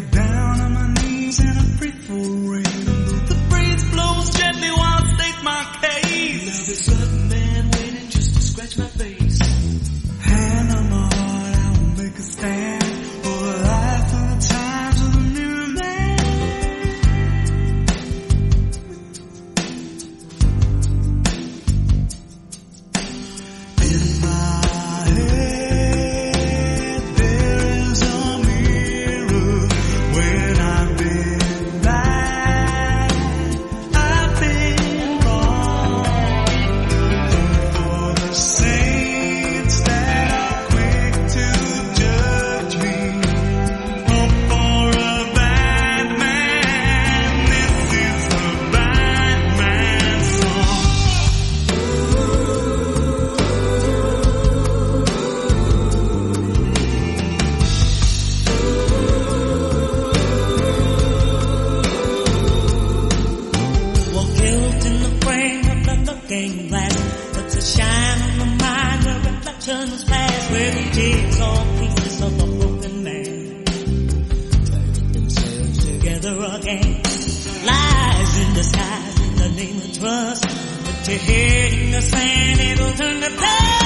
get down on my knees and I pray for rain. The breeze blows gently while I state my case. in the frame of the looking glass. But to shine on the mind where reflections pass, where the jigsaw pieces of a broken man turned themselves together again. Lies in disguise in the name of trust. but your head in the sand, it'll turn to dust.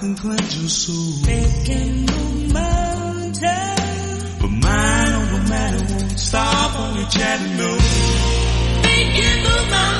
can cleanse your soul. They can move mountains. But mine, oh, no matter, won't stop on your chat, Making They can move mountains.